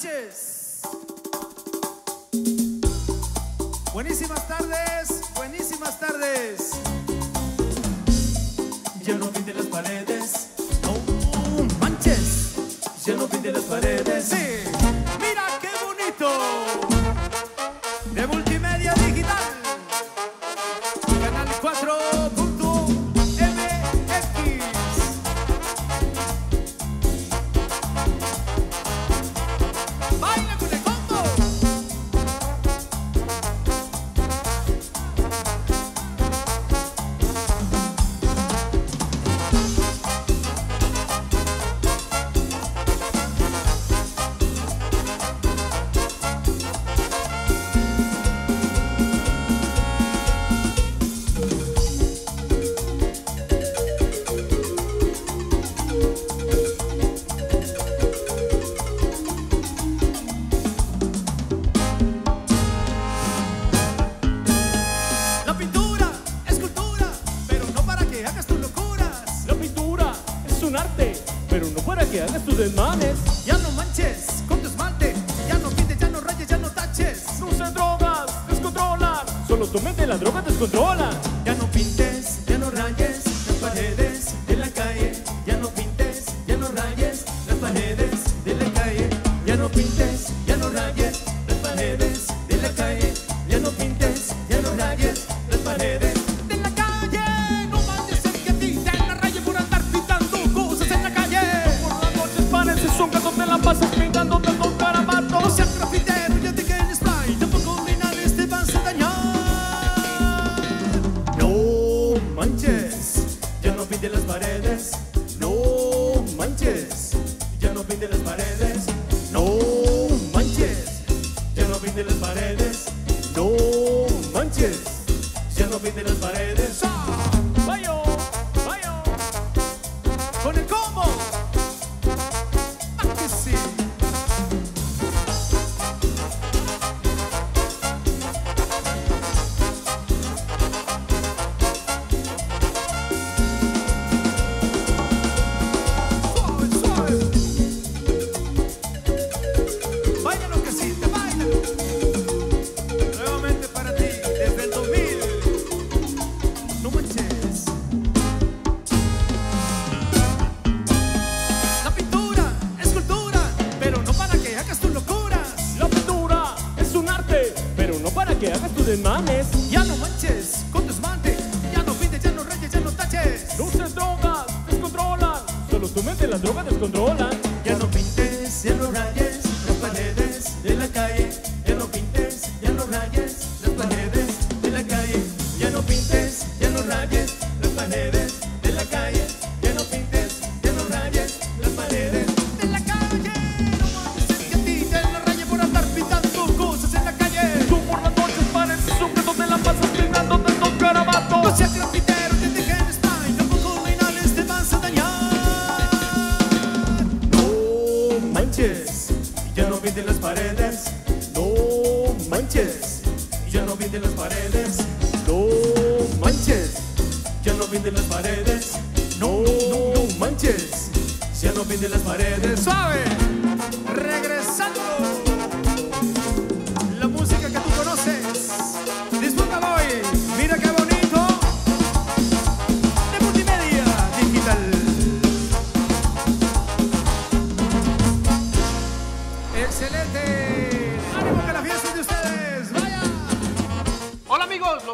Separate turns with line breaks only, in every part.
manches. Buenísimas tardes, buenísimas tardes. Pero no para que hagas tus
desmanes.
Ya no manches con tu esmalte, ya no pintes, ya no rayes, ya no taches.
No uses drogas, descontrolan. Solo tu mente la droga descontrola.
Ya no pintes, ya no rayes las paredes No manches, ya no pinte las paredes. No
desmanes.
Ya no manches con esmalte, ya no pintes, ya no rayes, ya no taches.
No uses drogas, descontrolan. Solo tu mente la droga descontrolan.
Ya no pintes, ya no rayes las paredes de la calle. Manches, ya no pinten las paredes. No manches, ya no pinten las paredes. No manches, ya no pinten las paredes. No, no manches, ya no pinten las paredes. Suave,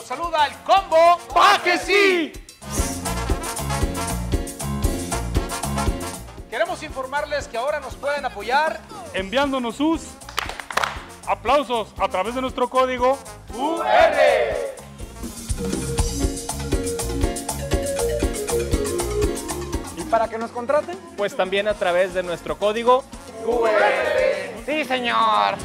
saluda el combo.
¡Pa' que sí!
Queremos informarles que ahora nos pueden apoyar
Enviándonos sus aplausos a través de nuestro código
y para que nos contraten.
Pues también a través de nuestro código
Sí, señor.